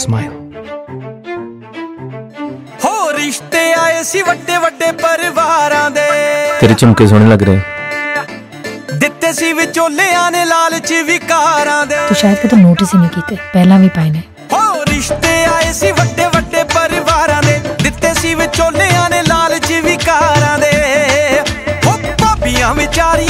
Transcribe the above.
smile. ਹੋ ਰਿਸ਼ਤੇ ਆਏ ਸੀ ਵੱਡੇ ਵੱਡੇ ਪਰਿਵਾਰਾਂ ਦੇ। ਤੇਰੇ ਝੁਮਕੇ ਸੋਹਣੇ ਲੱਗ ਰਹੇ। ਦਿੱਤੇ ਸੀ ਵਿਚੋਲਿਆਂ ਨੇ ਲਾਲਚ ਵਿਕਾਰਾਂ ਦੇ। ਤੂੰ ਸ਼ਾਇਦ ਕਦੇ ਨੋਟਿਸ ਹੀ ਨਹੀਂ ਕੀਤੇ ਪਹਿਲਾਂ ਵੀ ਪਾਏ ਨੇ। ਹੋ ਰਿਸ਼ਤੇ ਆਏ ਸੀ ਵੱਡੇ ਵੱਡੇ ਪਰਿਵਾਰਾਂ ਦੇ। ਦਿੱਤੇ ਸੀ ਵਿਚੋਲਿਆਂ ਨੇ ਲਾਲਚ ਵਿਕਾਰਾਂ ਦੇ। ਹੋ ਭਾਬੀਆਂ ਵਿਚਾਰੀਆਂ